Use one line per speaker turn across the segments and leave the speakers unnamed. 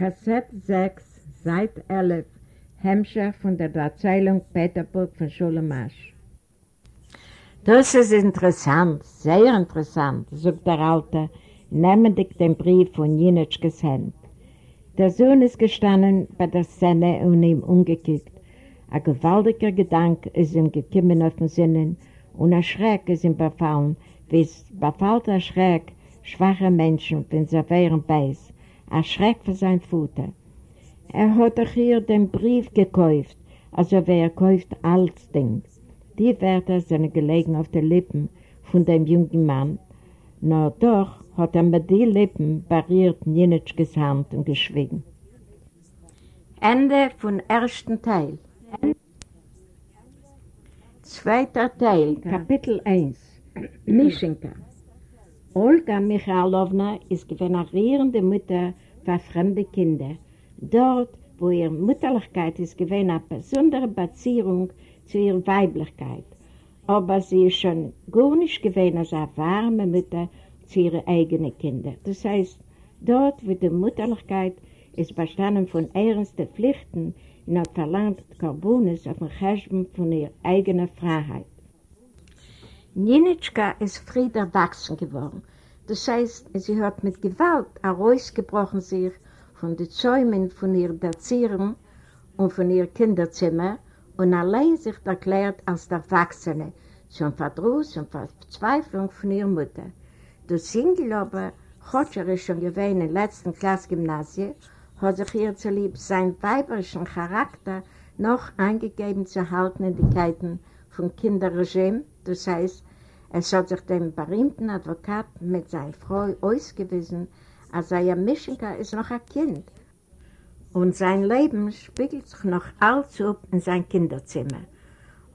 Kassett 6, Seit 11, Hemmscher von der Erzählung Peterburg von Schulemasch. Das ist interessant, sehr interessant, sagt der Alte, nehmend den Brief von Jinitschkes Hand. Der Sohn ist gestanden bei der Szene und ihm umgekickt. Ein gewaltiger Gedanke ist ihm gekommen auf den Sinnen und ein Schreck ist ihm befallen, wie es befällt Schreck schwache Menschen, wenn sie wären beiß. Ein Schreck für sein Futter. Er hat doch hier den Brief gekauft, also wer kauft alles Ding. Die Wörter sind gelegen auf den Lippen von dem jungen Mann, nur doch hat er mit den Lippen barriert Nienitschkes Hand und geschwiegen. Ende von ersten Teil. Zweiter Teil, Kapitel 1. Mischenka. Olga Michalowna ist generierende Mutter für fremde Kinder. Dort, wo ihre Mutterlichkeit ist, gewinnt eine besondere Beziehung zu ihrer Weiblichkeit. Aber sie ist schon gar nicht gewinnt als eine warme Mutter zu ihren eigenen Kindern. Das heißt, dort, wo die Mutterlichkeit ist bestanden von ernsten Pflichten, in hat verlangt Karbonis auf dem Cheshben von ihrer eigenen Freiheit. Ninitschka ist fried erwachsen geworden. Das heißt, sie hat mit Gewalt herausgebrochen sich von den Zäumen von ihrer Erziehung und von ihrem Kinderzimmer und allein sich erklärt als Erwachsene, zum Verdruss und Verzweiflung von ihrer Mutter. Das Singel aber, ist schon gewesen im letzten Klassgymnasium, hat sich ihr zulieb sein weiberischen Charakter noch eingegeben zu halten in die Keiten von Kinderregime, das heißt, es hat sich dem berühmten Advokat mit seiner Frau ausgewiesen, als er Mischenka ist noch ein Kind. Und sein Leben spiegelt sich noch allzu in sein Kinderzimmer.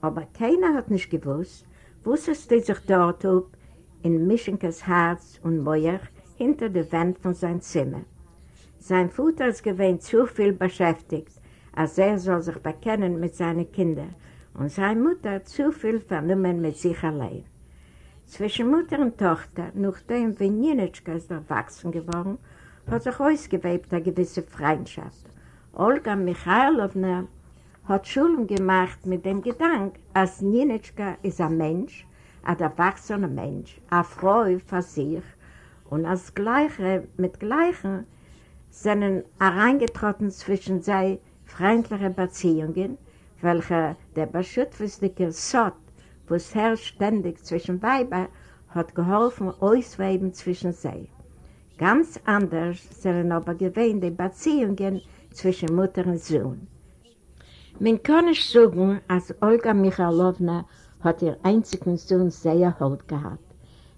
Aber keiner hat nicht gewusst, wusste es sich dort ob, in Mischenkas Herz und Mäuer hinter der Wand von seinem Zimmer. Sein Vater ist gewähnt zu viel beschäftigt, als er soll sich bekennen mit seinen Kindern und seine Mutter zu viel vernommen mit sich allein. Zwischen Mutter und Tochter, nachdem Venjenitschka ist erwachsen geworden, hat sich ausgewebt eine gewisse Freundschaft. Olga Michailowna hat Schulen gemacht mit dem Gedanken, als Nienitschka ist ein Mensch, ein erwachsener Mensch, eine Frau für sich und als Gleiche mit Gleichen sind hereingetroffen zwischen sei freundliche Beziehungen, welche der beschützliche Sott, was herrscht ständig zwischen Weiber, hat geholfen, ausweben zwischen sie. Ganz anders sind aber gewähnt die Beziehungen zwischen Mutter und Sohn. Man kann nicht sagen, als Olga Michalowna hat ihr einzigen Sohn sehr hold gehabt.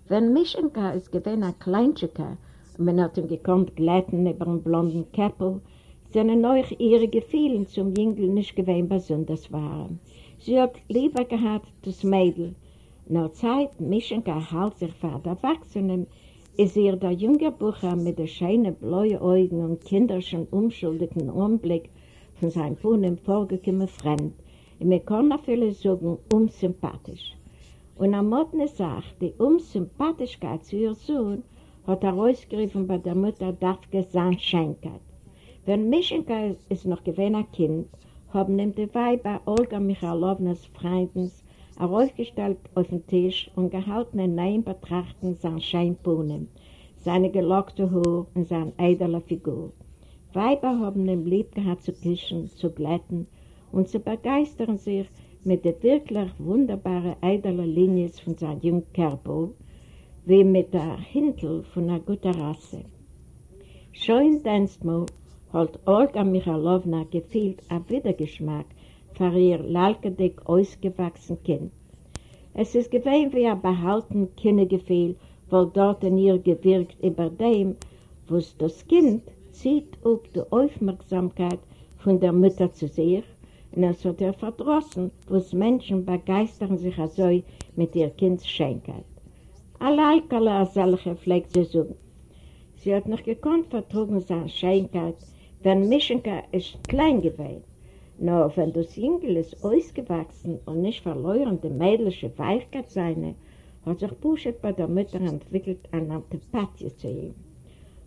Wenn Mischenka ist gewähnt ein Kleinschika, und man hat ihn gekonnt glätten über einen blonden Käppel, sind euch ihre Gefühle zum Jüngel nicht gewähnt besonders waren. Sie hat lieber gehabt, das Mädel. Nur Zeit, Mischenka halt sich für die Erwachsenen, ist ihr der junge Bucher mit den schönen blauen Augen und kinderschen, unschuldigen Anblick von seinem Wohnen vorgekommen fremd. Und man kann natürlich sagen, unsympathisch. Und am Morgen sagt, die Unsympathischkeit zu ihrem Sohn hat er ausgerufen bei der Mutter Daphke sein Schenkert. Wenn Mischenka ist noch gewesen Kind, haben ihm die Weiber Olga Michalownas Freundens er aufgestellt auf den Tisch und gehalten in neuen Betrachten sein Scheinpuhnen, seine gelockte Haar und seine eidele Figur. Weiber haben ihm lieb gehabt zu küssen, zu glätten und zu begeistern sich mit der wirklich wunderbaren eidelen Linie von seinem jungen Körper, wie mit der Hintel von einer guten Rasse. Schon einstmal hat Olga Michalowna gefühlt ein Wiedergeschmack für ihr lalkedig ausgewachsenes Kind. Es ist gewesen wie ein behalten Kindergefühl, weil dort in ihr gewirkt über dem, was das Kind zieht auf die Aufmerksamkeit von der Mutter zu sich und es hat er verdrossen, was Menschen begeistern sich so mit ihr Kinds Schönheit. Allein solche pflegt sie so. Sie hat noch gekonnt vertrugen seine Schönheit, wenn Mischenka ist klein gewesen. Nur wenn das Jüngel ist ausgewachsen und nicht verloren die mädelsche Weichkeit seine, hat sich Buschet bei der Mutter entwickelt eine Antipathie zu ihm.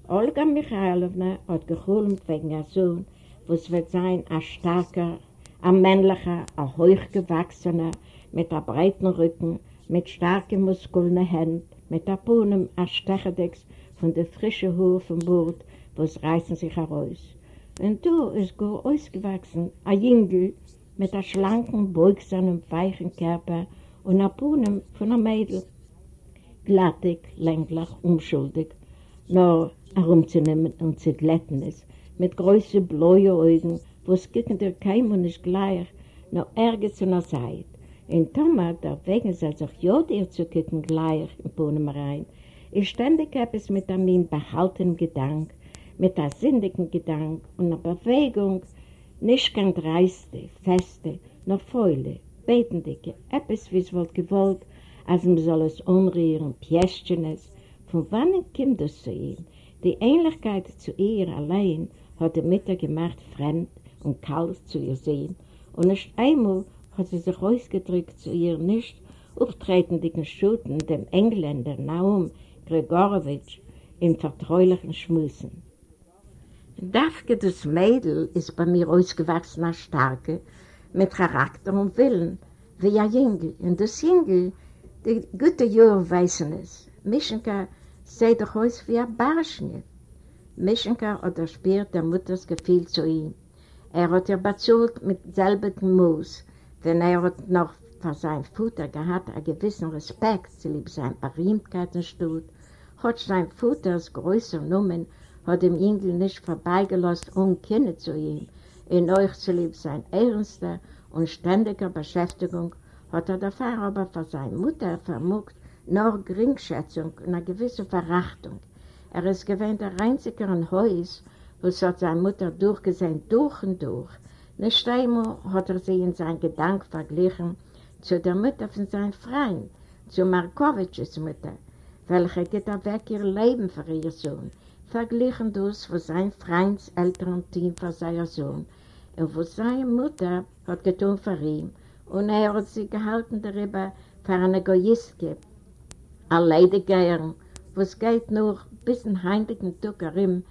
Olga Michailowna hat geholt wegen ihr Sohn, was wird sein ein starker, ein männlicher, ein hochgewachsener, mit einem breiten Rücken, mit starken Muskeln Händen, mit einem Puhnen, ein Stechedex von der frischen Haar vom Bord, was reißen sich heraus. Und du ist gut ausgewachsen, ein Jüngel mit einem schlanken, beugsamen, weichen Körper und einem Puhnen von einem Mädel. Glattig, länglich, unschuldig, nur herumzunehmen und zu glätten es, mit großen, blauen Augen, wo es gegen der Keim und nicht gleich, nur Ärger zu einer Seite. In Thomas, der wegen sich ja dir zu kicken gleich in Bohnen rein, ist ständig etwas mit einem behaltenen Gedanke, mit einem sinnigen Gedanke und einer Bewegung, nicht kein dreiste, feste, nur feule, betendige, etwas, wie es wohl gewollt, als man soll es umrühren, Pjästchen es. Von wann kommt das zu ihm? Die Ähnlichkeit zu ihr allein hat die Mutter gemacht, fremd und kalt zu ihr sehen. Und nicht einmal hat sie sich ausgedrückt zu ihr nicht auftretenden Schuten, dem Engländer Naum Gregorowitsch, in vertraulichen Schmussen. Dafke das Mädel ist bei mir ausgewachsen als Starke, mit Charakter und Willen, wie ein Jüngel. Und das Jüngel, die gute Jahre weißen es. Mischenka sieht doch aus wie ein Barschnitt. Mischenka hat erspürt der Mutters Gefühl zu ihm. Er hat ihr bezahlt mit selbigen Moos, denn er hat noch für sein Futter gehabt einen gewissen Respekt zu lieb sein Berühmtheitenstut, hat sein Futters größer Nummern hat dem Engel nicht vorbeigelassen, um Kinder zu ihm. In euch zu lieb sein ernster und ständiger Beschäftigung hat er der Pfarrer aber für seine Mutter vermuckt, nur Geringschätzung und eine gewisse Verachtung. Er ist gewähnt der einzige in Haus, wo es hat seine Mutter durchgesehen, durch und durch. Nicht einmal hat er sie in seinen Gedanken verglichen zu der Mutter von seinem Freund, zu Markowitsches Mutter, welche geht er weg ihr Leben für ihr Sohn, verglichen das von seinem Freunds älteren Team für seinen Sohn und wo seine Mutter hat getan für ihn und er hat sie gehalten darüber für eine Egoistke, eine Leidegeierin, wo es geht nur bis in heimlichen Tuckerim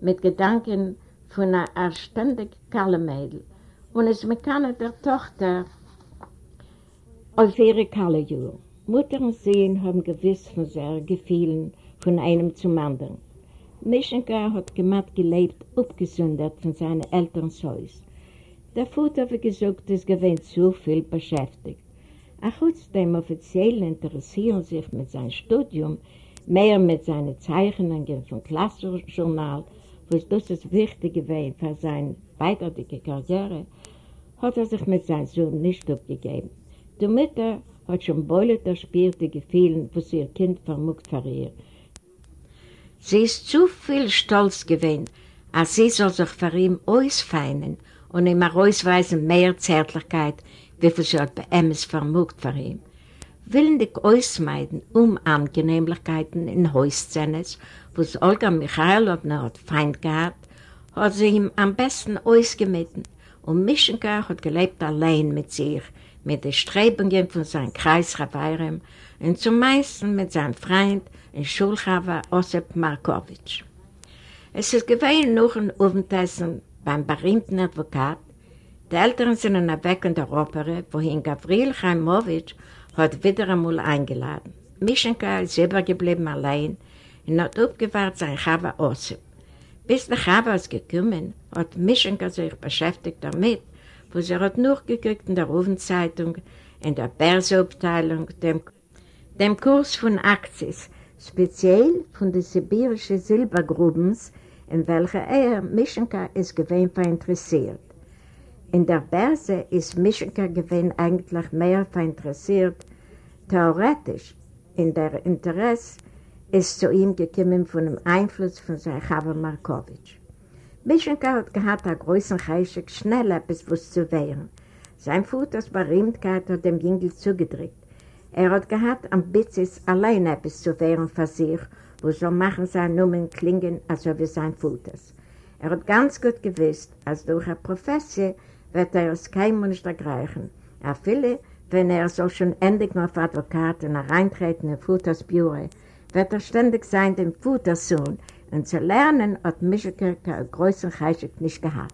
mit Gedanken von einer ständig kalten Mädel und es keiner der Tochter auf ihre kalle Jahre. Mutter und Sehen haben gewiss von sehr Gefühlen von einem zum anderen. Mischenka hat gemacht gelebt, abgesondert von seinen Elterns Haus. Der Vater, wie gesagt, ist gewähnt zu viel beschäftigt. Auch dem offiziell interessieren sich mit seinem Studium, mehr mit seinen Zeichnungen vom Klassenjournal, was das ist wichtig gewesen für seine weitere Karriere, hat er sich mit seinem Sohn nicht abgegeben. Die Mutter hat schon bald erspielt die Gefühle, was ihr Kind vermutet für ihr. Sie ist zu viel stolz gewesen, als sie soll sich für ihn ausfeinen und ihm ausweisen mehr Zärtlichkeit, wie viel sie hat bei Emmes vermutet für ihn. Willendig ausmeiden um Angenehmlichkeiten in Häusszenes, wo es Olga Michailowna hat Feind gehabt, hat sie ihm am besten ausgemitten und Mischenka hat gelebt allein mit sich, mit den Strebungen von seinem Kreis Rabairem und zum meisten mit seinem Freund und Schulchava Osip Markowitsch. Es ist gewesen noch ein Abendessen beim berühmten Advokat Die Eltern sind weg in der Opera, wohin Gavril Chaimowitsch hat wieder einmal eingeladen. Mischenka ist übergeblieben allein und hat aufgewahrt sein Chava Osip. Bis der Chava ist gekommen, hat Mischenka sich beschäftigt damit, wo sie hat nur gekriegt in der Rufenzeitung, in der Börseabteilung, dem, dem Kurs von Aktis, speziell von den sibirischen Silbergrubens, in welcher er, Mischenka, ist gewähnt interessiert. In der Börse ist Mischenka gewähnt eigentlich mehr interessiert, theoretisch, in der Interesse ist zu ihm gekommen von dem Einfluss von seinem Chava Markowitsch. Mischenka hat gehabt einen großen Heischig, schnell etwas was zu wehren. Sein Futters Berühmtkeit hat dem Jüngel zugedrückt. Er hat gehabt am Bitzis allein etwas zu wehren für sich, wo so machen seine Nummern klingen, also wie sein Futters. Er hat ganz gut gewusst, als durch eine Professie wird er es kein Mensch ergreifen. Er viele, wenn er so schon endlich noch auf Advokat und reintreten in Futters Büro, wird er ständig sein dem Futtersohn und zu lernen hat Mischeke keinen größeren Heischig nicht gehabt.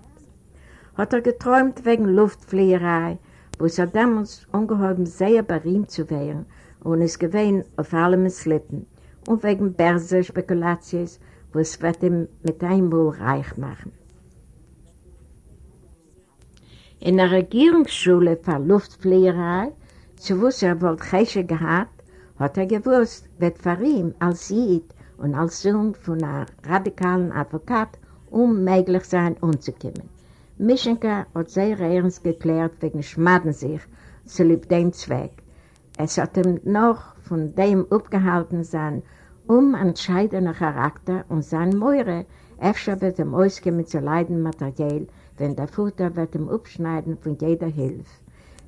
Hat er geträumt wegen Luftfliegerei, wo es damals ungeheuer sehr berühmt zu werden und es gewesen auf allem Slippen und wegen Börse-Spekulations, wo es wird ihm mit einem Wohl reich machen. In der Regierungsschule für Luftfliegerei, zu wo er wohl Heischig gehabt, hat er gewusst, wird für ihn als Jid und als Sohn von einem radikalen Advokat unmöglich sein, umzukommen. Mischenka hat sehr ernst geklärt wegen Schmaden sich zu lieb dem Zweck. Es hat ihm noch von dem abgehalten sein, um entscheidender Charakter und sein Meure öfter wird ihm auskommen zu leiden materiell, wenn der Futter wird ihm abschneiden von jeder Hilfe.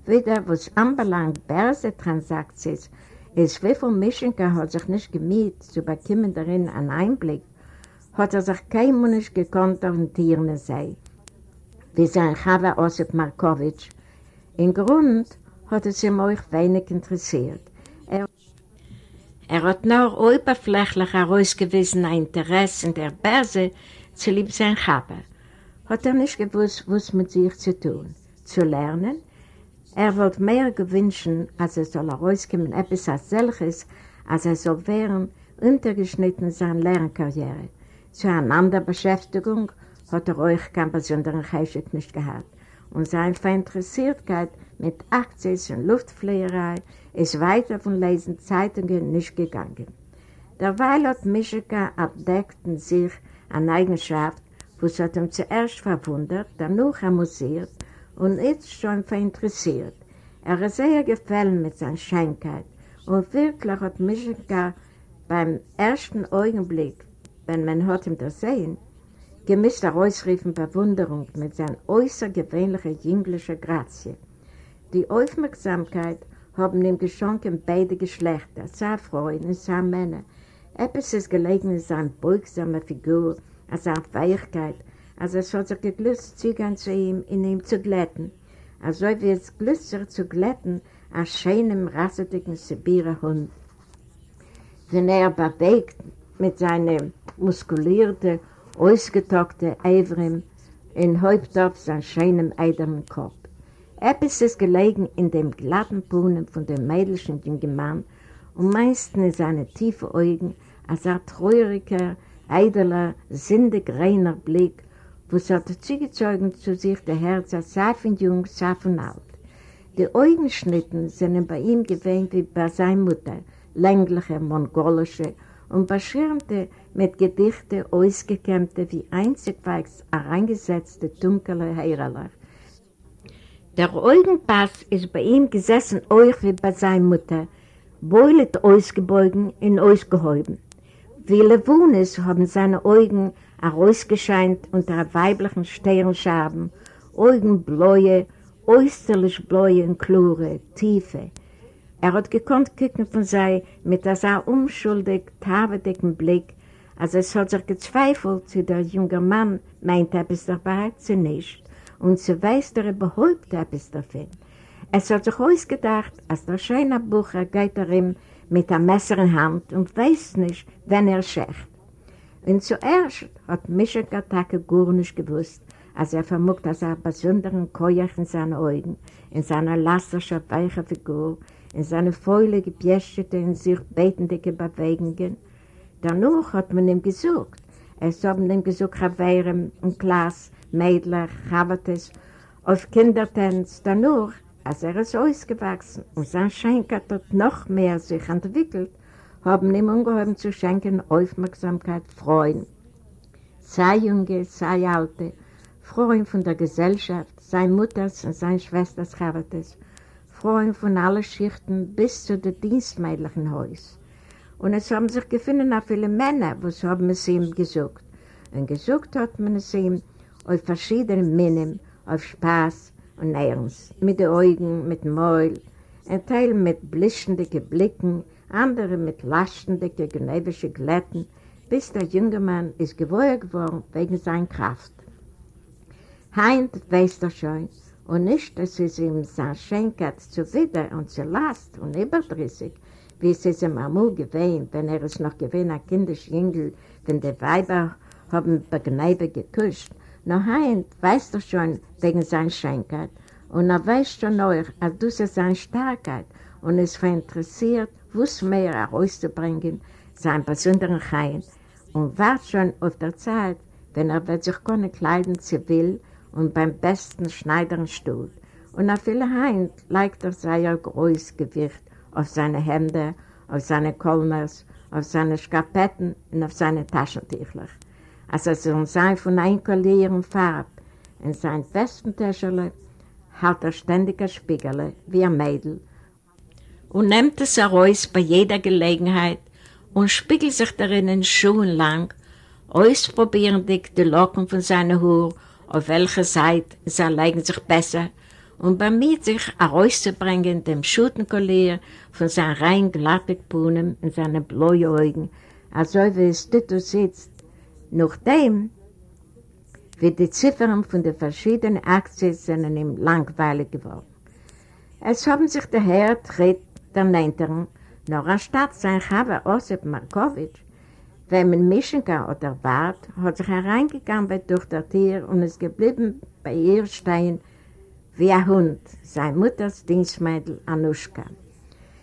Wieder, was anbelangt Börse-Transaktionen, Es wie von Mischenka hat sich nicht gemüht, zu bekommen darin einen Einblick, hat er sich kein Mensch gekonnt orientieren sei, wie sein Chava Osip Markowitsch. Im Grund hat es ihm auch wenig interessiert. Er, er hat nur oberflächlich herausgewiesen ein Interesse in der Börse zu lieb sein Chava. Hat er nicht gewusst, was mit sich zu tun, zu lernen, Er wollte mehr gewünschen, als er soll herauskommen, etwas als solches, als er soll werden, untergeschnitten seine Lernkarriere. Zu einer anderen Beschäftigung hat er euch keinen besonderen Heischig nicht gehabt. Und seine Verinteressiertheit mit Aktien und Luftfliegerei ist weiter von Lesen Zeitungen nicht gegangen. Derweil hat Mischika abdeckt sich eine Eigenschaft, was hat ihm zuerst verwundert, danach amüsiert und jetzt schon verinteressiert. Er ist sehr gefallen mit seiner Scheinkeit und wirklich hat Mischka beim ersten Augenblick, wenn man hat ihm das sehen, gemischt herausriefen Bewunderung mit seiner äußergewöhnlichen jünglichen Grazie. Die Aufmerksamkeit haben ihm geschenkt beide Geschlechter, seine Frauen und seine Männer. Etwas ist gelegen in seiner beugsamen Figur, in seiner Fähigkeit, als es hat sich geglückt, Zügern zu ihm, in ihm zu glätten. Also wie es glückt zu glätten, als schönem, rassetigen Sibirerhund. Wenn er bewegt mit seinem muskulierten, ausgetockten Eivrim in Häuptopf sein schönem, eidernen Kopf. Etwas ist gelegen in dem glatten Puhnen von dem mädelschen jungen Mann und meistens in seinen tiefen Augen als ein treuriger, eideler, sindig reiner Blick was hat zugezogen zu sich der Herz als Seifen jung, Seifen alt. Die Augenschnitten sind bei ihm gewähnt wie bei seiner Mutter, längliche, mongolische und beschirmte mit Gedichte ausgekämmte wie einzigwegs hereingesetzte dunkle Heiraler. Der Augenpass ist bei ihm gesessen euch wie bei seiner Mutter, beulet ausgebeugen und ausgehäuben. Wie Levunis haben seine Augen herausgescheint unter weiblichen Sternscharben, Augenbläue, äußerlich bläue und klare, tiefe. Er hat gekonnt kicken von sei mit einem unschuldig, tavedicken Blick, als es hat sich gezweifelt, zu der junge Mann meint er bis dabei zu nicht und zu weiß, der überhaupt etwas davon. Es hat sich ausgedacht, als der schöne Bucher geht er ihm mit einem Messer in Hand und weiß nicht, wenn er schächt. Und zuerst hat Mischek Attacke gar nicht gewusst, als er vermutet, dass er besonderen Keuch in seinen Augen, in seiner lastischer, weichen Figur, in seine volle, gebjäschete, in sich betende Bewegungen. Danach hat man ihm gesucht. Es haben ihm gesucht, Raveren und Klaas, Mädler, Chavates, auf Kindertanz. Danach, als er ist ausgewachsen und sein Schenker hat noch mehr sich entwickelt, haben ihm ungeheuer zu schenken Aufmerksamkeit, Freuen. Sei Junge, sei Alte, Freuen von der Gesellschaft, sein Mutters und sein Schwesters Chavates, Freuen von allen Schichten bis zu dem dienstmädlichen Haus. Und es haben sich gefunden auch viele Männer, was haben es ihm gesucht. Und gesucht hat man es ihm auf verschiedenen Minnen, auf Spaß und Ernst, mit den Augen, mit dem Maul, ein Teil mit blischenden Blicken, andere mit lastenden, genebischen Glätten, bis der junge Mann ist gewohnt geworden wegen seiner Kraft. Heint weiß er schon, und nicht, dass es ihm sein Schenkert zuwider und zu Last und überdrüssig, wie es es ihm einmal gewesen, wenn er es noch gewesen, ein Kindesjüngel, wenn die Weiber haben bei Gneibe gekuscht, noch Heint weiß er schon wegen seiner Schenkert, und er weiß schon noch, als du sie seine Starkheit und es verinteressiert, was mehr herauszubringen, sein besonderen Heim, und wart schon auf der Zeit, wenn er wird sich keine Kleidung zu will und beim besten Schneidern steht. Und auf viele Heim legt er sein großes Gewicht auf seine Hände, auf seine Kolmers, auf seine Skarpetten und auf seine Taschentücher. Als er soll sein von einkollieren Farb, in seinem besten Täschele hat er ständig ein Spiegel, wie ein Mädel, und nimmt es heraus bei jeder Gelegenheit und spiegelt sich darin in Schuhen lang, ausprobierend die Locken von seiner Haar, auf welcher Seite sie legen sich besser, und bemüht sich herauszubringen dem Schutenkollier von seinen rein glatten Puhnen in seine blauen Augen, als ob es dort sitzt. Nachdem wie die Ziffern von den verschiedenen Aktien sind ihm langweilig geworden. Es haben sich der Herr tritt der Neinteren, noch anstatt sein Chava Osip Markowitsch, wenn man Mischenka oder Bart, hat sich hereingegangen durch das Tier und ist geblieben bei ihr stehen wie ein Hund, sein Mutters Dienstmädel Anuschka.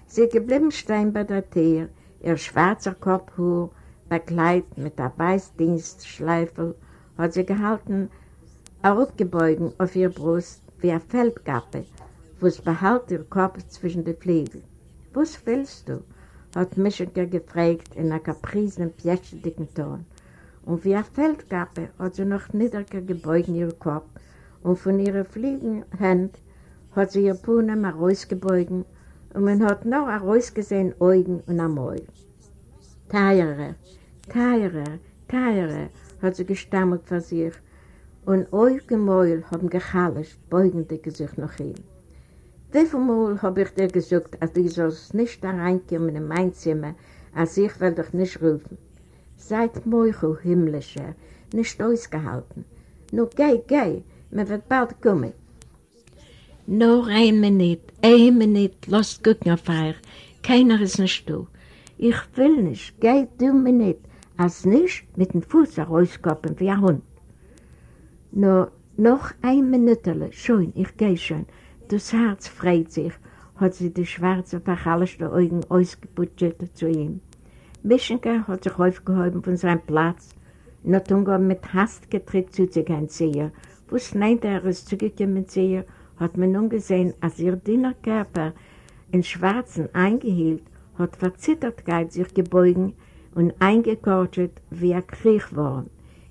Sie geblieben stehen bei der Tier, ihr schwarzer Kopfhuhr, bekleidet mit der Weißdienstschleifel, hat sie gehalten, aufgebeugen auf ihr Brust wie eine Feldgappe, wo es behält ihr Kopf zwischen den Flügeln. Was willst du? Hat Mischenke gefragt in einer kaprisen, pjätschendicken Ton. Und wie eine Feldgappe hat sie noch niedriger gebeugt in ihren Kopf und von ihren fliegenden Händen hat sie ihr Puhnen herausgebeugt und man hat noch herausgesehen Augen und am Mäul. Teierer, Teierer, Teierer, hat sie gestammelt vor sich und Augen und Mäul haben gechallischt, beugende sich nach ihm. Wie viel Mal habe ich dir gesagt, als du sollst nicht da reinkommen in mein Zimmer, als ich will dich nicht rufen. Seid Meuchel, himmlischer, nicht ausgehalten. Nur geh, geh, mir wird bald kommen. Nur ein Minute, ein Minute, lass gucken auf euch. Keiner ist nicht da. Ich will nicht, geh du mir nicht, als nicht mit dem Fuß herauskoppen wie ein Hund. Nur noch ein Minute, schon, ich geh schon. Das Herz freut sich, hat sie die schwarze, verhallischte Augen ausgeputscht zu ihm. Mischenke hat sich aufgehoben von seinem Platz und hat umgehoben mit Hast getritt zu sich ein Seher. Wo schneit er ist zugekommen zu hat man nun gesehen, als ihr dünner Körper in Schwarzen eingehielt, hat Verzittertkeit sich gebeugen und eingekortet wie ein Kriechwurm.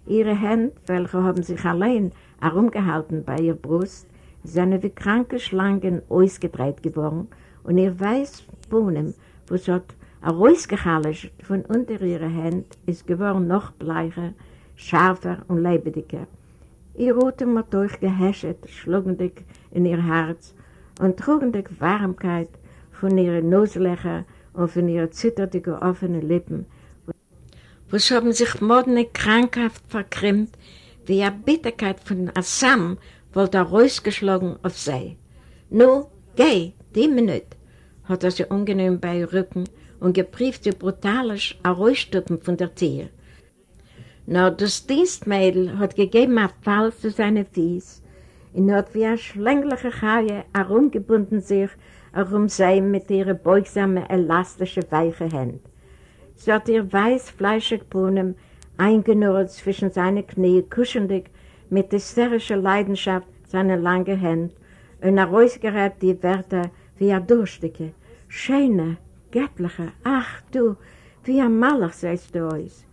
Ihre Hände, welche haben sich allein herumgehalten bei ihr Brust, sind wie kranke Schlangen ausgedreht geworden und ihr weiß Bohnen, was hat herausgehalten von unter ihrer Hand, ist geworden noch bleicher, scharfer und lebendiger. Ihr Atem hat durchgehäschet, schlugendig in ihr Herz und trugendig Warmkeit von ihren Noslöcher und von ihren zitternden offenen Lippen, was haben sich moderne krankhaft verkrimmt, wie eine Bitterkeit von Assam wollte er rausgeschlagen auf sie. Nu, geh, die Minute, hat er sie ungenehm bei ihr Rücken und geprieft sie brutalisch ein von der Tier. Nur das Dienstmädel hat gegeben einen Fall zu seinen Fies und hat wie eine schlängliche Chaie herumgebunden sich herum sein mit ihren beugsamen, elastischen, weichen Händen. Sie hat ihr weiß fleischig Brunnen eingenurrt zwischen seine Knie, kuschelig mit hysterischer Leidenschaft seine langen Hände und herausgerät die Wörter wie ein Durstige. Schöne, göttliche, ach du, wie ein Malach seist du aus.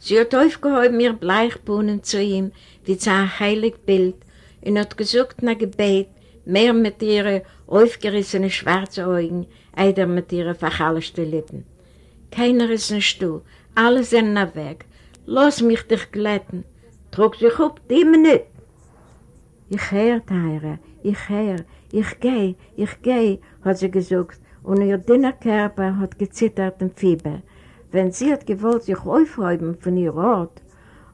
Sie hat aufgehoben ihr Bleichbohnen zu ihm, wie zu einem heiligen Bild, und hat gesucht nach Gebet, mehr mit ihren aufgerissenen schwarzen Augen, eider mit ihren verhallischten Lippen. Keiner ist nicht du, alle sind weg. Lass mich dich glätten. Trug sich auf, die Minute. Ich höre, Teire, ich höre, ich geh, ich geh, hat sie gesagt, und ihr dünner Körper hat gezittert im Fieber. Wenn sie hat gewollt, sich aufräumen von ihr Ort,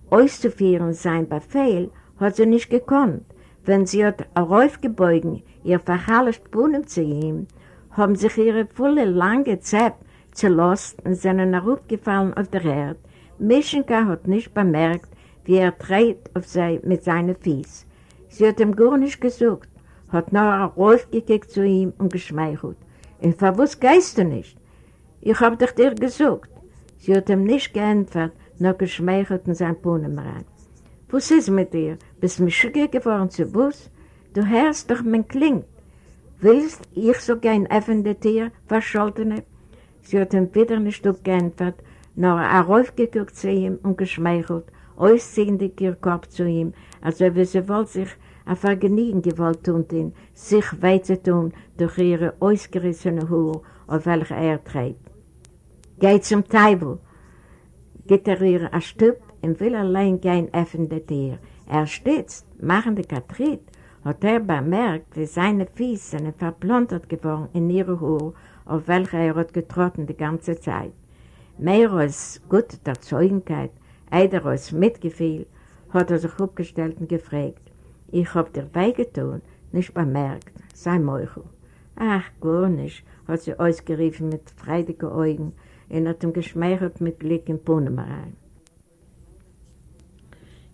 auszuführen sein Befehl, hat sie nicht gekonnt. Wenn sie hat aufgebeugen, ihr verhallischt Brunnen zu ihm, haben sich ihre volle lange Zepp zerlost und sind herabgefallen auf der Erde. Mischenka hat nicht bemerkt, wie er dreht auf sie mit seinen Fies. Sie hat ihm gar nicht gesucht, hat nur raufgekickt zu ihm und geschmeichelt. Und für was gehst du nicht? Ich hab dich dir gesucht. Sie hat ihm nicht geantwortet, nur geschmeichelt in sein Brunnenrein. Was ist mit dir? Bist du mich geworden zu Bus? Du hörst doch, mein klingt. Willst ich so gern öffnen Tier, verscholtene? Sie hat ihm wieder nicht geantwortet, nur heraufgeguckt zu ihm und geschmeichelt, ausziehend ihr Kopf zu ihm, als ob sie wollte sich ein Vergnügen gewollt tun, ihn, sich weit zu tun durch ihre ausgerissene Hure, auf welche er trägt. Geht zum Teufel, geht er ihr ein Stück und will allein gehen öffnen Tür. Er stützt, machende Katrit, hat er bemerkt, wie seine Füße sind verplontert geworden in ihre Hure, auf welche er hat getrotten die ganze Zeit. Mehr als gute Erzeugenkeit, eider als Mitgefühl, hat er sich aufgestellt und gefragt, ich hab dir beigetan, nicht bemerkt, sei Meuchel. Ach, gar nicht, hat sie ausgeriefen mit freudigen Augen und hat ihm geschmeichelt mit Blick in Punemerein.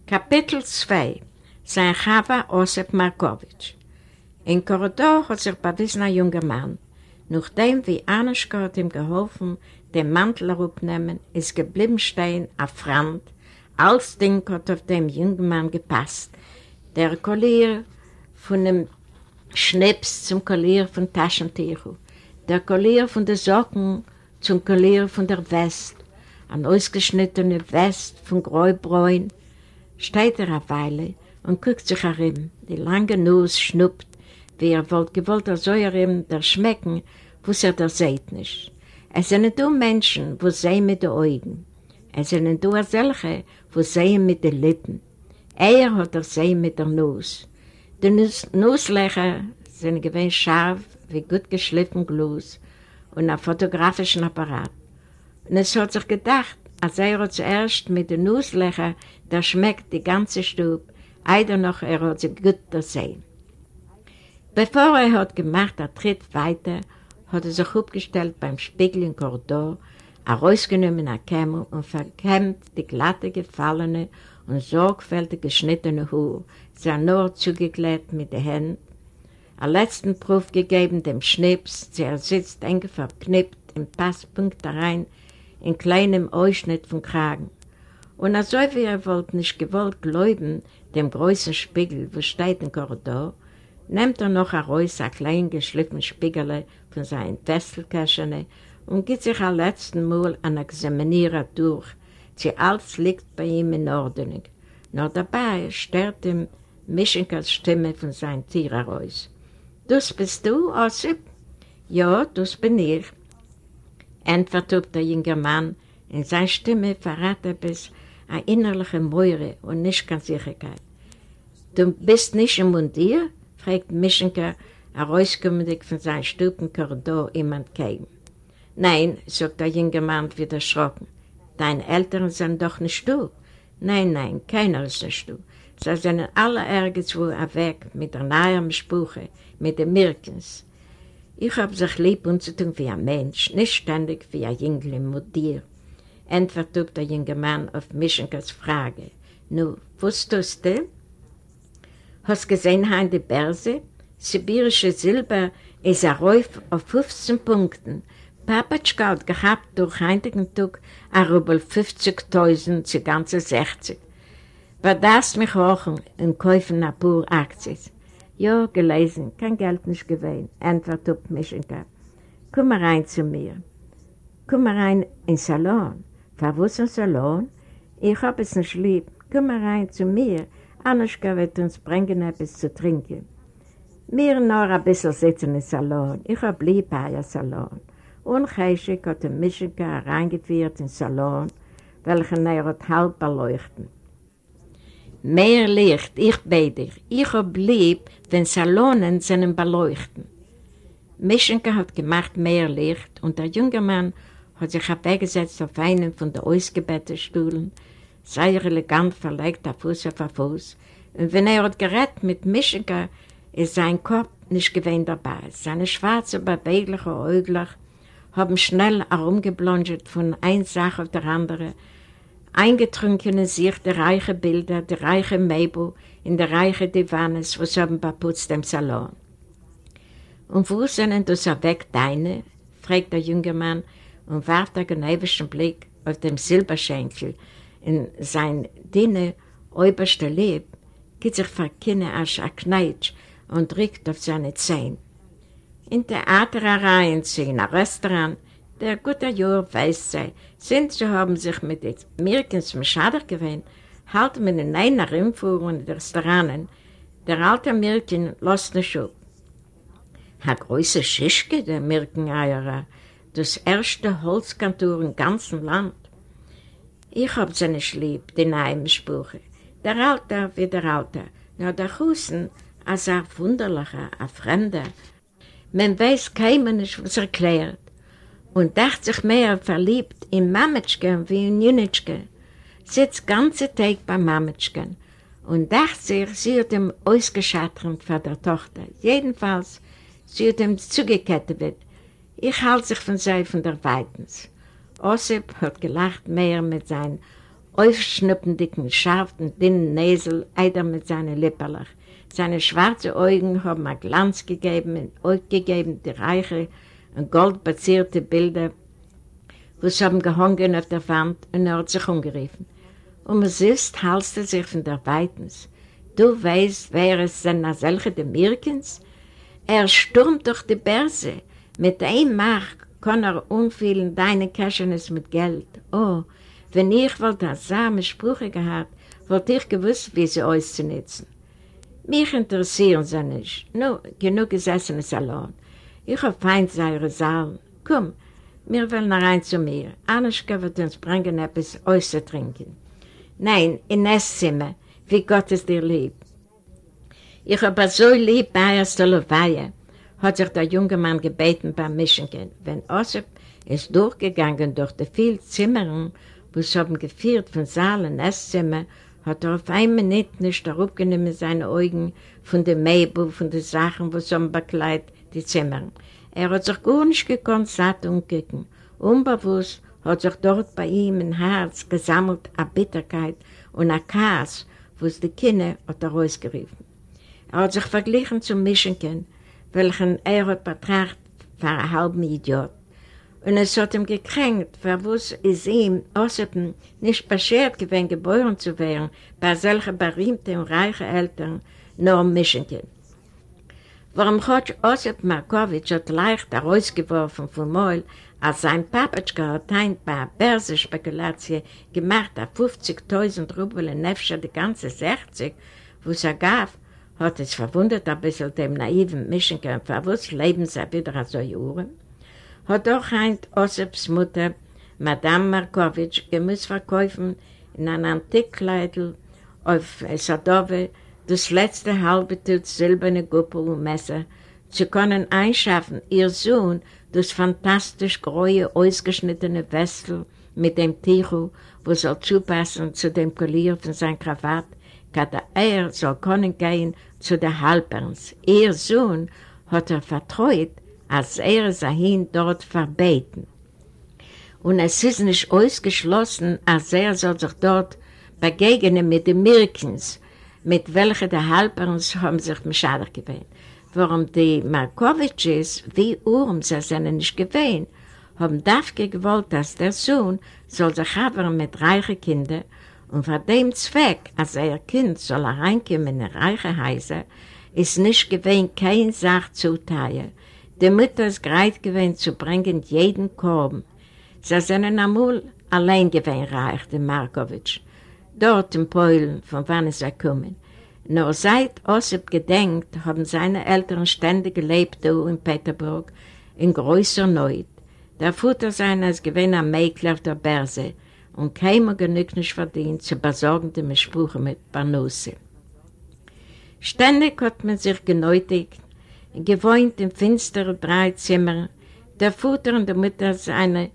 Kapitel 2 Sein Chava Osip Markowitsch Im Korridor hat sich bewiesen ein junger Mann. Nachdem wie Anuschka hat ihm geholfen, den Mantel herabnehmen, ist geblieben stehen ein Frant. Alles Ding hat auf dem jungen Mann gepasst. Der Collier von dem Schnips zum Collier von Taschentücher. Der Collier von den Socken zum Collier von der West. Ein ausgeschnittene West von Gräubräun. Steht er eine Weile und guckt sich herum. Die lange Nuss schnuppt, wie er wollte gewollt, er soll ihm der schmecken, was er da seht nicht. Es sind nur Menschen, wo sehen mit den Augen. Es sind nur solche, wo sehen mit den Lippen. Er hat er sehen mit der Nuss. Die Nuss Nusslöcher sind gewinn scharf, wie gut geschliffen Glas und ein fotografischen Apparat. Und es hat sich gedacht, als er zuerst mit den Nusslöcher, da schmeckt die ganze Stube, eider noch er hat sie gut gesehen. Bevor er hat gemacht, er tritt weiter, hat er sich aufgestellt beim Spiegel im Korridor, herausgenommen ein Kämmel und verkämmt die glatte, gefallene und sorgfältig geschnittene Haar, sie nur zugeklebt mit den Händen, einen letzten Proof gegeben dem Schnips, sie sitzt eng verknippt im Passpunkt rein, in kleinem Ausschnitt vom Kragen. Und als wie er wollte nicht gewollt glauben, dem großen Spiegel, wo steht im Korridor, nimmt er noch heraus ein klein geschliffen Spiegel von seinen Testelkäschen und gibt sich ein letzten Mal an Examinierer durch, sie alles liegt bei ihm in Ordnung. Nur dabei stört ihm Mischenkas Stimme von seinem Tier heraus. Das bist du, Ossip? Ja, das bin ich. Antwortet der junge Mann, in seiner Stimme verratet es eine innerliche Meure und nicht ganz Sicherheit. Du bist nicht im Mundier? fragt Mischenka, herauskommendig von seinem Stubenkorridor ihm entgegen. Nein, sagt der junge Mann wieder erschrocken. Deine Eltern sind doch nicht du. Nein, nein, keiner ist nicht du. Sie sind alle irgendwo weg mit der neuen Sprache, mit den Mirkens. Ich habe sich lieb und zu tun wie ein Mensch, nicht ständig wie ein Jüngling mit dir. antwortet der junge Mann auf Mischenkas Frage. Nu, was tust du? Hast gesehen, hein die Börse? Sibirische Silber ist ein Räuf auf 15 Punkten. Papatschka hat gehabt durch heutigen Tag ein Rubel 50.000 zu ganze 60. War das mich auch in Käufen ein paar Aktien? Ja, gelesen, kein Geld nicht gewähnt, antwortet Mischenka. Komm mal rein zu mir. Komm rein in Salon. Verwusst im Salon? Ich hab es nicht lieb. Komm rein zu mir. Anuschka wird uns bringen etwas zu trinken. Mir nur ein bisschen sitzen im Salon. Ich hab lieb ein Salon. Und Heischig hat den Mischenka reingeführt in Salon, welchen er hat halb beleuchten. Mehr Licht, ich bete dich. Ich hab lieb, wenn Salonen sind beleuchten. Mischenka hat gemacht mehr Licht und der junge Mann hat sich abweggesetzt auf einen von den ausgebetteten Stühlen, sehr elegant verlegt auf Fuß auf Fuß. Und wenn er hat gerät mit Mischenka, ist sein Kopf nicht gewesen dabei. Seine schwarzen, beweglichen Äugler haben schnell herumgeblonget von einer Sache auf der andere, eingetrunkene sich die reiche Bilder, die reiche Möbel in der reiche Divanes, was haben beputzt im Salon. Und wo sind denn das weg deine? fragt der junge Mann und warf den genevischen Blick auf den Silberschenkel in sein dünne oberste Leb, geht sich verkennen als ein Kneitsch und drückt auf seine Zähne. In Theaterereien, in ein Restaurant, der gute Jahr weiß sei, sind sie haben sich mit den Mirkens zum Schader gewöhnt, halten mit den einer in den Restauranten, der alte Mirken lässt nicht Schub. Herr große Schischke, der Mirkeneierer, das erste Holzkantor im ganzen Land. Ich hab sie nicht lieb, die neuen Sprüche. Der Alte wie der Alte, nur der Husten als ein Wunderlicher, ein Fremder. Man weiß keinem nicht, was erklärt. Und dacht sich mehr verliebt in Mametschke wie in Jünitschke. Sitzt ganze Tag bei Mametschke und dacht sich, sie hat ihm ausgeschattet von der Tochter. Jedenfalls sie hat ihm zugekettet. Ich halte sich von sei von der Weitens. Ossip hat gelacht mehr mit seinen aufschnuppendicken, scharfen, dünnen Näsel, eider mit seinen Lipperlach. Seine schwarzen Augen haben einen Glanz gegeben und gegeben die reiche und goldbazierte Bilder, was haben gehangen auf der Wand und er hat sich umgerufen. Und man siehst, halste sich von der Weitens. Du weißt, wer es sind, solche der Mirkens? Er stürmt durch die Börse. Mit einem Mark kann er umfüllen deine Kaschenes mit Geld. Oh, wenn ich wollte das same Sprüche gehabt, wollte ich gewusst, wie sie auszunutzen. Mich interessieren sie nicht. Nur genug gesessen im Salon. Ich habe fein seine Saal. Komm, wir wollen rein zu mir. Anuschka wird uns bringen, etwas auszutrinken. Nein, in Esszimmer, wie Gott es dir liebt. Ich habe so lieb bei Stoloweihe, hat sich der junge Mann gebeten beim Mischenken. Wenn Ossip ist durchgegangen durch die vielen Zimmern, wo es haben geführt von Saal und Esszimmer, hat er auf eine Minute nicht darauf genommen seine Augen von den Möbeln, von den Sachen, was haben bekleidet, die Zimmer. Er hat sich gar nicht gekonnt, satt umgucken. Unbewusst hat sich dort bei ihm im Herz gesammelt eine Bitterkeit und ein Chaos, es die Kinder hat er rausgerufen. Er hat sich verglichen zum Mischenken, welchen er hat betrachtet für einen halben Idiot. Und es hat ihm gekränkt, verwus ist ihm außerdem nicht beschert gewesen, geboren zu werden bei solchen berühmten und reichen Eltern, nur Mischenken. Warum hat Osip Markowitsch hat leicht herausgeworfen vom Maul, als sein Papatschka hat ein paar Börsenspekulationen gemacht auf 50.000 Rubel in Nefscher die ganze 60, wo es er gab, hat es verwundert ein bisschen dem naiven Mischenker, verwusst leben sie wieder so Juren. Hat auch ein Osips Mutter, Madame Markowitsch, gemusst verkaufen in einem Antikkleidl auf Sadove das letzte halbe Tut silberne Guppel und Messer, zu können einschaffen, ihr Sohn, das fantastisch große, ausgeschnittene Westel mit dem Tichu, wo soll zupassen zu dem Collier von seinem Krawatt, kada er soll können gehen zu der Halperns. Ihr Sohn hat er vertraut, als er sein dort verbeten. und es ist nicht ausgeschlossen, als er soll sich dort begegnen mit den Mirkens, mit welchen die Halperns haben sich Mischadig gewöhnt. Warum die Markowitsches, wie Urum sie sind nicht gewöhnt, haben dafür gewollt, dass der Sohn soll sich haben mit reichen Kindern und von dem Zweck, als ihr Kind soll reinkommen in reiche Häuser, ist nicht gewöhnt, keine Sache zu teilen. Die Mutter ist bereit gewöhnt zu bringen jeden Korb. Sie sind einmal allein gewöhnt reich, die Markowitsch. Dort in Polen, von wann sie kommen. Nur seit Ossip gedenkt, haben seine Eltern ständig gelebt in Peterburg, in größer Neut. Der Futter seines gewinnt am Mäkler auf der Börse und keiner genügt nicht verdient zu besorgen die Sprüche mit Barnusse. Ständig hat man sich genötigt, gewohnt in finsteren drei. Der Futter und die Mutter seine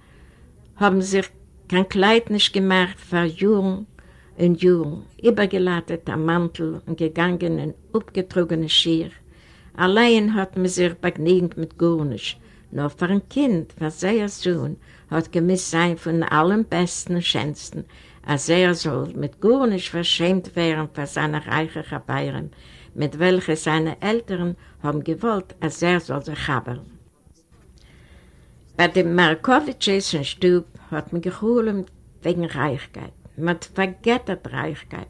haben sich kein Kleid nicht gemacht für Jungen und Jungen, übergelatet am Mantel und gegangen in abgetrogene Schier. Allein hat man sich begnügt mit Gurnisch, nur für ein Kind, was sehr Sohn, hat gemisst sein von allem Besten und Schönsten, als er soll mit gar nicht verschämt werden für seine reiche Bayern, mit welchen seine Eltern haben gewollt, als er soll sich haben. Bei dem Markowitschs Stub hat man geholt wegen Reichkeit. Man hat vergettert Reichkeit.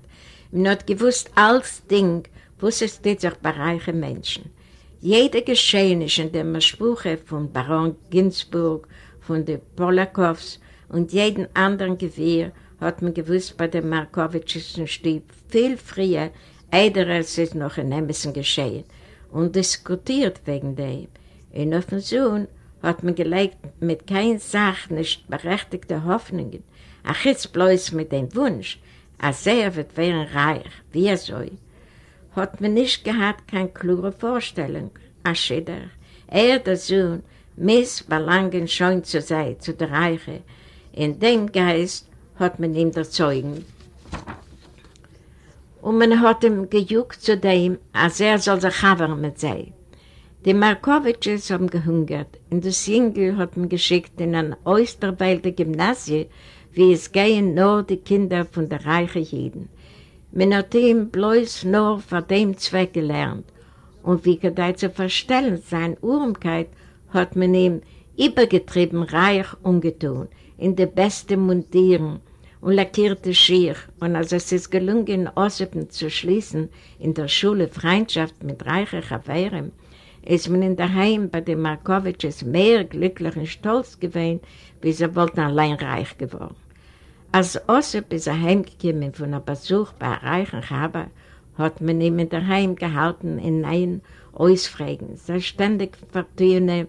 Man hat gewusst, als Ding, was es steht sich bei reichen Menschen. Jede Geschehnis in dem Spruch von Baron Ginsburg, von den Polakows und jeden anderen Gewehr hat man gewusst bei dem Markowitschischen Stieb viel früher, eider als es noch in Emerson geschehen und diskutiert wegen dem. In auf den Sohn hat man gelegt mit keiner Sache nicht berechtigte Hoffnungen, ach jetzt bloß mit dem Wunsch, als er wird werden reich, wie er soll hat man nicht gehabt keine klare Vorstellung. Aschider, er, der Sohn, miss belangen schon zu sein, zu der Reiche. In dem Geist hat man ihm erzeugen. Und man hat ihm gejuckt zu dem, als er soll sich haben mit sein. Die Markowitsches haben gehungert. In das Jüngel hat man geschickt in ein Osterwälder Gymnasium, wie es gehen nur die Kinder von der reichen Jeden. Man hat ihm bloß nur für dem Zweck gelernt. Und wie gedeiht zu verstellen, seine Urmkeit hat man ihm übergetrieben reich umgetun, in die beste Mundieren und lackierte Schier. Und als es ist gelungen, Ossipen zu schließen, in der Schule Freundschaft mit reichen Chaveren, ist man in der Heim bei den Markowitsches mehr glücklich und stolz gewesen, wie sie wollten allein reich geworden. Als Ossip ist er heimgekommen von einem Besuch bei reichen Haber, hat man ihn in der Heim gehalten in ein Ausfragen. Seine ständig vertüne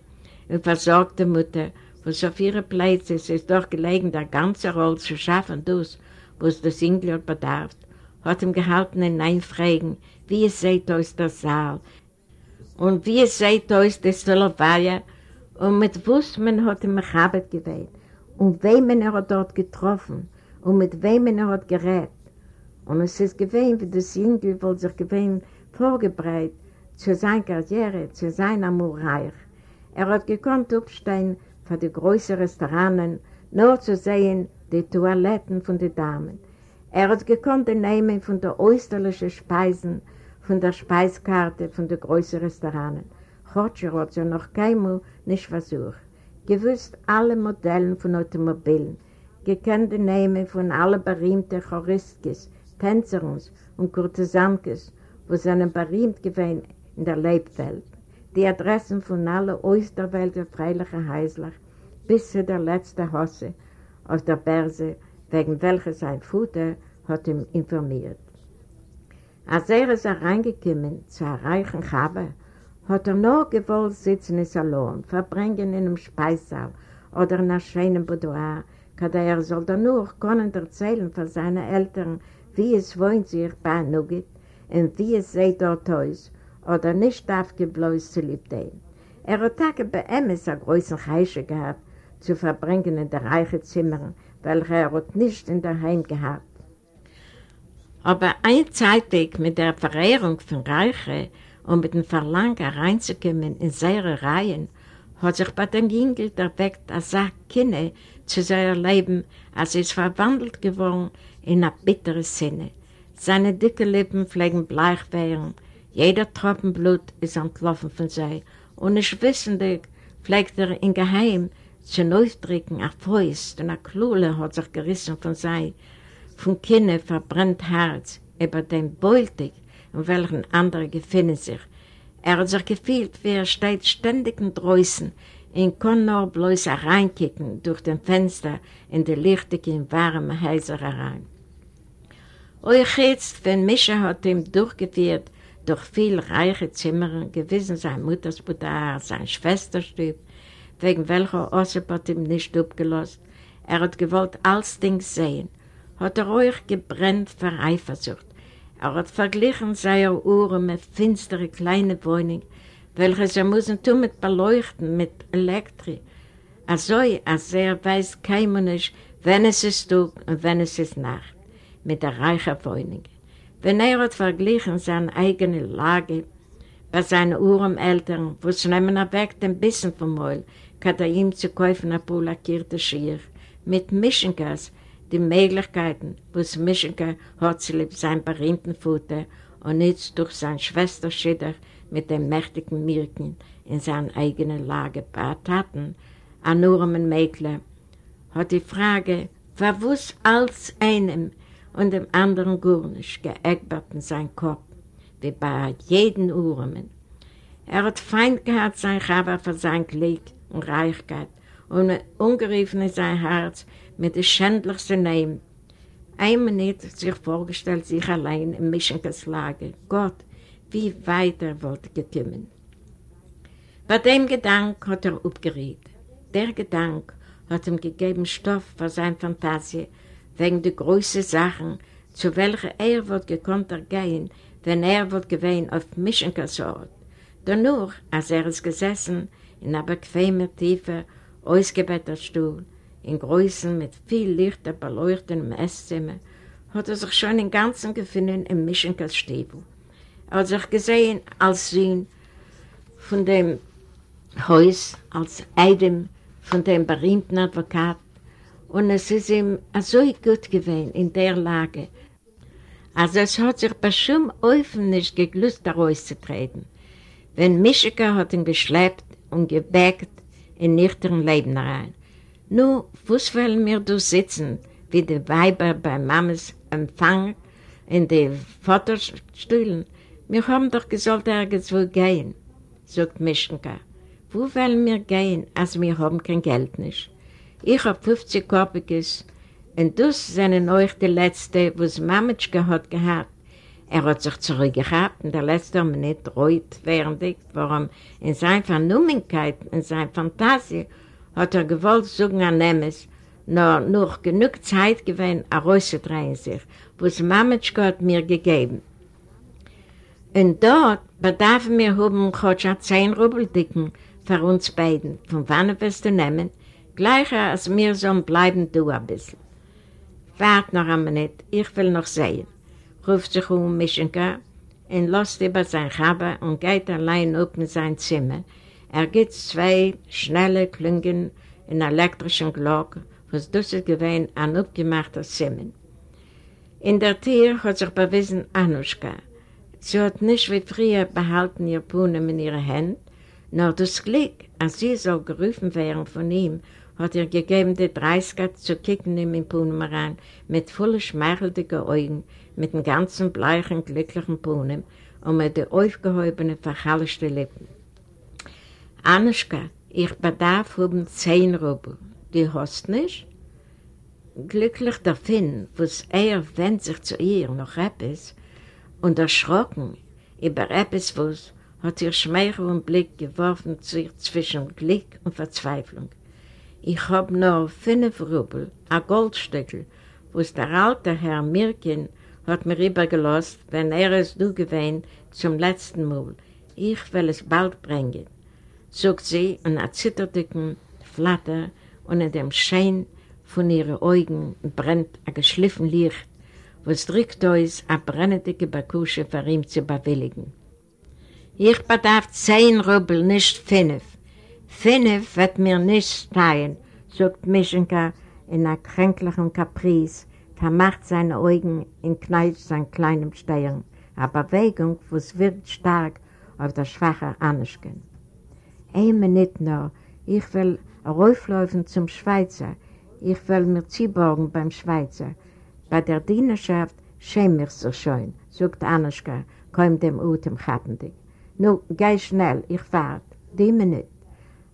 und versorgte Mutter, wo so viele Plätze ist, ist doch gelegen, der ganze Roll zu schaffen, das, was das Singler bedarf, hat ihm gehalten in ein Fragen, wie es seht aus der Saal? Und wie es seht aus der Slowakei und mit was man hat ihm Chabad gewählt und wem er hat dort getroffen? Und mit wem er hat gerät. Und es ist gewesen, wie das Jüngel wohl sich gewesen vorgebreitet zu seiner Karriere, zu seinem Amurreich. Er hat gekonnt aufstehen für die größeren Restauranten, nur zu sehen die Toiletten von den Damen. Er hat gekonnt nehmen von der österlichen Speisen, von der Speiskarte von den größeren Restauranten. Chotscher hat sie noch keinmal nicht versucht. Gewusst alle Modellen von Automobilen, gekannte Namen von allen berühmten Choristkes, Tänzerons und Kurtisankes, wo seinen berühmt gewesen in der Lebwelt. Die Adressen von allen Osterwälder freilichen Heislach bis der letzten Hosse aus der Börse, wegen welcher sein Futter hat ihm informiert. Als er ist reingekommen zu erreichen habe, hat er nur gewollt sitzen im Salon, verbringen in einem Speissaal oder in einem schönen Boudoir, kada er soll dann nur können erzählen von seinen Eltern, wie es wohnt sich bei Nugget und wie es sei dort aus, oder nicht darf gebläust zu lieb dem. Er hat Tage bei Emmes eine große Heische gehabt, zu verbringen in der reichen Zimmer, welche er hat nicht in der Heim gehabt. Aber einzeitig mit der Verehrung von Reiche und mit dem Verlangen reinzukommen in seine Reihen, hat sich bei dem Jüngel erweckt, als er Kinder zu seinem Leben, als es verwandelt geworden in eine bittere Sinne. Seine dicke Lippen pflegen bleich werden, jeder Tropfen Blut ist entlaufen von sei, und nicht wissendig pflegt er in Geheim zu neufdrücken, ein Fäust. Und eine Klule hat sich gerissen von sei, von Kinder verbrennt Herz, über den Beutig, in welchen andere gefinden sich. Er hat sich gefühlt, wie er steht ständig in Drößen, in kann nur bloß hereinkicken durch den Fenster in die lichtigen, warmen Häuser herein. Euch jetzt, wenn Mischa hat ihm durchgeführt, durch viel reiche Zimmer, gewissen sein Mutters sein Schwesterstüb, wegen welcher Ossip hat ihm nicht abgelost. Er hat gewollt alles Ding sehen, hat er euch gebrennt für Eifersucht. Er hat verglichen seine Uhren mit finstere kleine Wohnungen, welche sie müssen tun mit Beleuchten, mit Elektrik. Also, als er weiß kein Mensch, wenn es ist Tag und wenn es ist Nacht, mit der reichen Wohnung. Wenn er hat verglichen seine eigene Lage bei seinen Uhreneltern, wo sie nehmen er weg den Bissen vom Mäuel, ihm zu kaufen ein paar lackierte Schier, mit Mischengas, die Möglichkeiten, was Mischenka hat sie lieb sein berühmten Futter und nicht durch seine Schwester Schitter mit dem mächtigen Mirken in seiner eigenen Lage Taten, an einem Mädchen, hat die Frage, verwusst als einem und dem anderen gar nicht geägbert in seinen Kopf, wie bei jedem Uremen. Er hat Feind gehabt, sein Chaber für sein Glück und Reichkeit und ungeriefen in sein Herz mit dem schändlichsten Namen. Ein Minute sich vorgestellt, sich allein im Mischenkes Lager. Gott, wie weit er wollte gekommen. Bei dem Gedanke hat er aufgeregt. Der Gedanke hat ihm gegeben Stoff für seine Fantasie, wegen der großen Sachen, zu welcher er wird gekonnt ergehen, wenn er wird gewesen auf Mischenkes Ort. Danach, als er ist gesessen, in einer bequemen, tiefen, ausgebetterten Stuhl, in Größen mit viel Licht beleuchtetem Esszimmer, hat er sich schon im Ganzen gefunden im Mischenkes Stiefel. Er hat sich gesehen als Sohn von dem Haus, als Eidem von dem berühmten Advokat und es ist ihm so gut gewesen in der Lage, also es hat sich Öfen nicht geglückt, da rauszutreten. Wenn Mischika hat ihn geschleppt und gebäckt in nüchtern Leben rein. Nu, was wollen wir da sitzen, wie die Weiber bei Mamas Empfang in den Vaterstühlen? Wir haben doch gesagt, irgendwo gehen, sagt Mischenka. Wo wollen wir gehen, als wir haben kein Geld nicht? Ich habe 50 Korpiges und das sind euch die Letzte, was Mametschka hat gehabt. Er hat sich zurückgehabt und der letzte Minute reut während ich, warum in seiner Vernehmlichkeit, in seiner Fantasie, hat er gewollt sagen an Nemes, nur noch genug Zeit gewesen, er rauszudrehen sich, was Mametschka hat mir gegeben. Und dort bedarfen wir haben Kotscha 10 Rubel dicken für uns beiden. Von wann wirst du nehmen? Gleicher als mir so bleiben du ein bisschen. Wart noch eine Minute, ich will noch sehen. Ruft sich um Mischenka und lässt über sein Chaber und geht allein auf in sein Zimmer. Er gibt zwei schnelle Klüngen in elektrischen Glocken, was das ist gewesen ein aufgemachter Zimmer. In der Tür hat sich bewiesen Anuschka. Sie hat nicht wie früher behalten ihr Puhnen in ihren Händen, nur das Glück, als sie so gerufen wären von ihm, hat ihr gegeben, die Dreißigkeit zu kicken in den Puhnen rein, mit voll schmeichelnden Augen, mit dem ganzen bleichen, glücklichen Puhnen und mit den aufgehäubenen, verhallischten Lippen. Anuschka, ich bedarf um zehn Rubel. Die hast nicht? Glücklich der Finn, was er wendet sich zu ihr noch etwas, und erschrocken über etwas, was hat ihr schmeichelnden Blick geworfen zwischen Glück und Verzweiflung. Ich hab nur fünf Rubel, ein Goldstückel, was der alte Herr Mirkin hat mir übergelost, wenn er es du gewähnt zum letzten Mal. Ich will es bald bringen, sagt sie und ein zitterdicken Flatter und in dem Schein von ihren Augen brennt ein geschliffen Licht was drückt uns eine brennende Bakusche für ihn zu bewilligen. Ich bedarf zehn Rubel, nicht fünf. Fünf wird mir nicht stehen, sagt Mischenka in einer kränklichen Caprice, vermacht seine Augen und kneift sein kleinem Stern, eine Bewegung, wo es wird stark auf der schwache Anischken. Ein Minute noch, ich will rauflaufen zum Schweizer, ich will mir ziehborgen beim Schweizer. Bei der Dienerschaft schäme mich so schön, sagt Anischka, kaum dem Utem chappendig. Nu, geh schnell, ich warte, die Minute.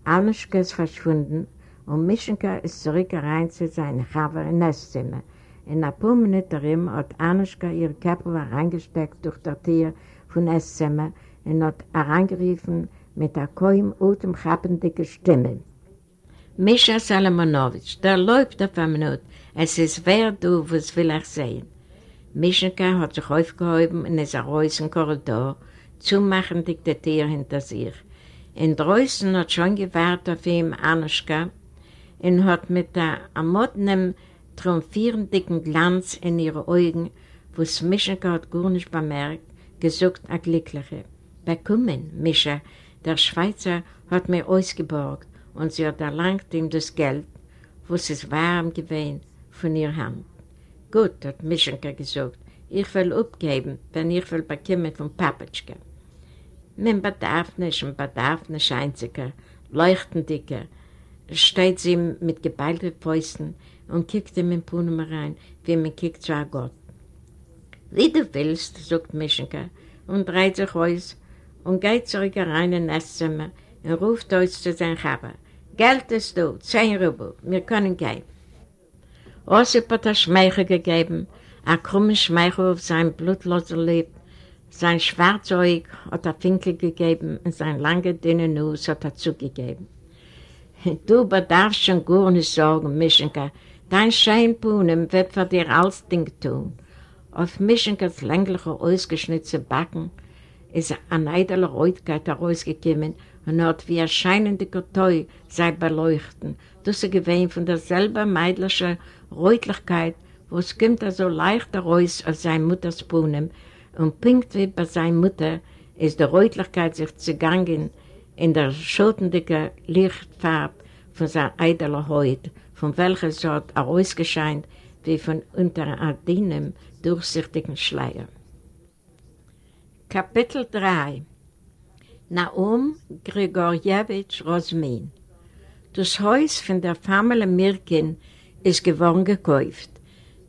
Anischka ist verschwunden und Mischenka ist zurück rein zu seinem Chaber in Nesszimmer. In ein paar Minuten hat Anischka ihre Kappe reingesteckt durch das Tier von Nesszimmer und hat herangerufen mit einer kaum atemchappendigen Stimme. Mischa Salomonowitsch, der läuft auf eine Minute. Es ist wer du, was will ich sehen. Mischenka hat sich aufgehoben ist raus im Korridor, zumachen Tier hinter sich. In Dreußen hat schon gewartet auf ihm Anuschka und hat mit der ermordenen, triumphierenden Glanz in ihren Augen, wo es Mischenka hat gar nicht bemerkt, gesucht eine Glückliche. Bekommen, Mischa, der Schweizer hat mir ausgeborgt und sie hat erlangt ihm das Geld, wo es warm gewesen von ihrer Hand. Gut, hat Mischenka gesagt, ich will abgeben, wenn ich will bekommen von Papatschka. Mein bedarf nicht, mein bedarf einziger, leuchtendiger, steht sie mit geballten Fäusten und kickt ihm in Punem rein, wie man kickt zu einem Gott. Wie du willst, sagt Mischenka und dreht sich aus und geht zurück rein in das Esszimmer und ruft aus zu seinem Chaber. Geld ist da, zehn Rubel, wir können gehen. Osip hat er Schmeichel gegeben, ein krummer Schmeichel auf sein blutloser Leben, sein Schwarzäug hat er Finkel gegeben und sein lange, dünne Nuss hat er zugegeben. Du bedarfst schon gar nicht sorgen, Mischenka. Dein Scheinpunem wird für dir alles Ding tun. Auf Mischenkas längliche, ausgeschnitzte Backen ist eine eidele Reutkeit herausgekommen und hat wie ein scheinender Kartoi sei beleuchten. Das ist gewesen von derselben meidlichen Reutlichkeit, wo es kommt er so leicht heraus aus seiner Mutters Punem, und pinkt wie bei seiner Mutter ist die Reutlichkeit sich zugangen in der schotendicken Lichtfarbe von seiner eidelen Haut, von welcher Sort er ausgescheint wie von unter einem durchsichtigen Schleier. Kapitel 3 Naum Grigorjewitsch Rosmin Das Haus von der Familie Mirkin ist geworden gekauft.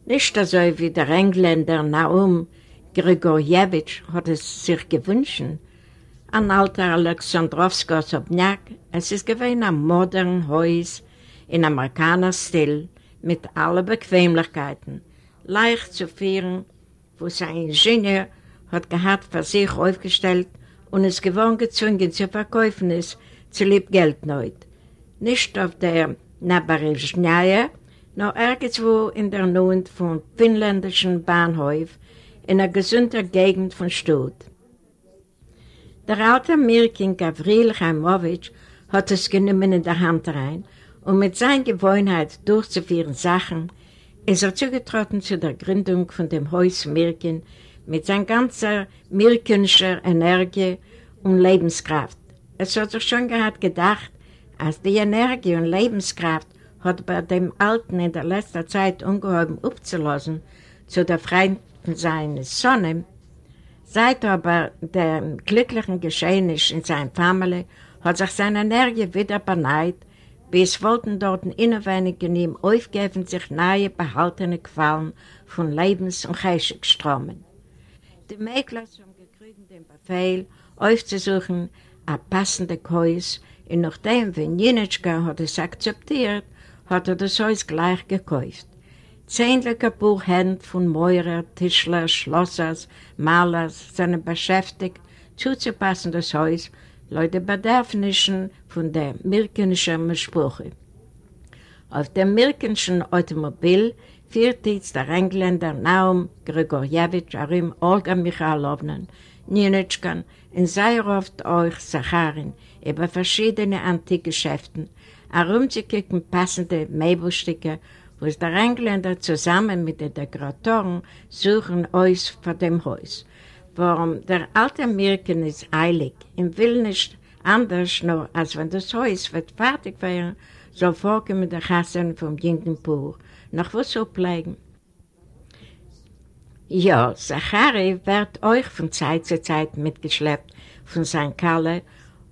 Nicht so wie der Engländer Naum Grigorjewitsch hat es sich gewünscht, ein alter Alexandrowska Sobniak. Es ist gewesen ein modernes Haus in Amerikaner-Stil mit allen Bequemlichkeiten, leicht zu führen, wo sein Ingenieur hat gehabt für sich aufgestellt und es gewohnt gezwungen zu verkaufen ist, zu lieb Geld nicht. Nicht auf der Nabarezhnaya, noch irgendwo in der Nähe vom finnländischen Bahnhof, in einer gesunden Gegend von Stutt. Der alte Mirkin Gavril Chaimowitsch hat es genommen in der Hand rein und mit seiner Gewohnheit durchzuführen Sachen ist er zugetreten zu der Gründung von dem Haus Mirkin mit seiner ganzen mirkenischen Energie und Lebenskraft. Es hat sich schon gehabt gedacht, als die Energie und Lebenskraft hat bei dem Alten in der letzten Zeit ungeheuer aufzulassen zu der Freien seines Sohnes, seit aber dem glücklichen Geschehnis in seiner Familie hat sich seine Energie wieder beneit, bis wollten dort innerwenig in ihm aufgeben sich neue behaltene Qualen von Lebens- und Geschickströmen. Die Mäkler haben gekriegt den Befehl, aufzusuchen, ein passender Käus, und nachdem, wenn Jenitschka hat es akzeptiert, hat er das Haus gleich gekauft. Zehnliche Buchhände von Meurer, Tischler, Schlossers, Malers sind beschäftigt, zuzupassen das Haus, Leute Bedürfnissen von der Mirkenischen Sprache. Auf dem Mirkenischen Automobil führt jetzt der Engländer Naum Grigorjewitsch, Arim Olga Michalowna, Nienitschkan und sehr oft euch Sacharin über verschiedene Antikgeschäften, herumzukicken passende Möbelstücke wo der Engländer zusammen mit den Dekoratoren suchen aus vor dem Haus. Warum der alte Mirken ist eilig und will nicht Anders nur, als wenn das Haus wird fertig werden, soll vorkommen der Hassan vom jungen Pur. Nach was so bleiben? Ja, Zachari wird euch von Zeit zu Zeit mitgeschleppt von St. Kalle,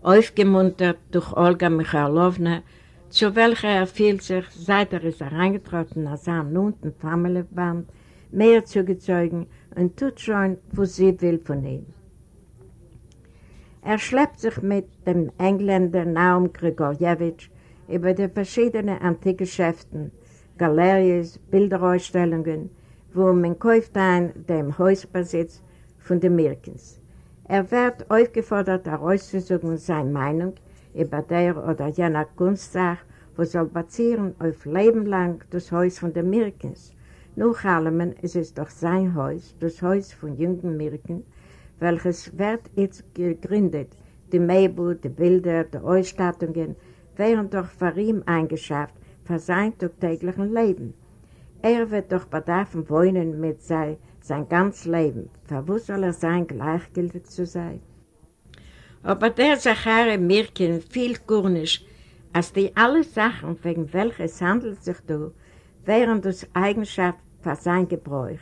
aufgemuntert durch Olga Michailowna, zu welcher er fühlt sich, seit er ist hereingetroffen nach seinem nunten Familienband, mehr zugezeugen und tut schon, was sie will von ihm. Er schleppt sich mit dem Engländer Naum Grigorjewitsch über die verschiedenen Antikgeschäften, Galerien, Bilderausstellungen, wo man kauft ein dem Hausbesitz von den Mirkens. Er wird aufgefordert, herauszusuchen seine Meinung über der oder jener Kunstsache, wo soll basieren auf Leben lang das Haus von den Mirkens. Nach allem ist es doch sein Haus, das Haus von jungen Mirken, welches wird jetzt gegründet. Die Möbel, die Bilder, die Ausstattungen werden doch für ihn eingeschafft, für sein täglichen Leben. Er wird doch bedarfen wohnen mit sein, sein ganzes Leben. Für wo soll er sein, gleichgültig zu sein? Aber der Zachare Mirkin viel gar als die alle Sachen, wegen welches handelt sich da, wären das Eigenschaft für sein Gebräuch.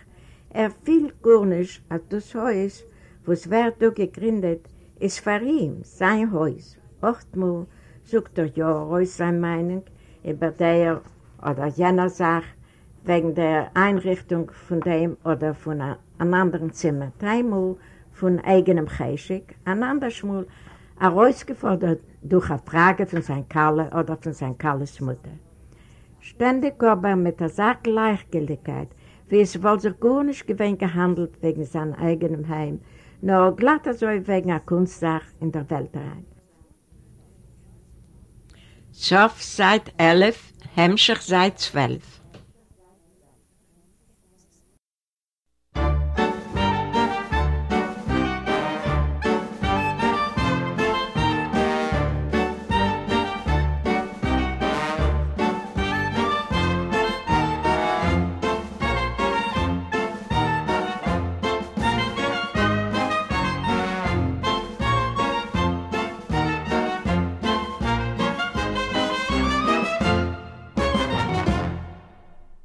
Er fiel gar nicht, als das Haus, was wird da gegründet, ist für ihn sein Haus. Ochtmal sucht er ja aus seine Meinung über der oder jener Sache, wegen der Einrichtung von dem oder von einem anderen Zimmer. Dreimal von eigenem Geschick, ein anderes Mal herausgefordert durch eine Frage von seinem Kalle oder von seiner Kalles Mutter. Ständig aber mit der Sache wie es wohl sich gar nicht gewöhnt gehandelt wegen seinem eigenen Heim, nur glatt so wegen einer Kunstsache in der Welt rein. Sof seit 11, Hemmschicht seit 12.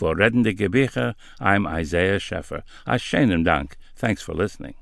For Reddende Gebiche, I'm Isaiah Scheffer. A schönen Dank. Thanks for listening.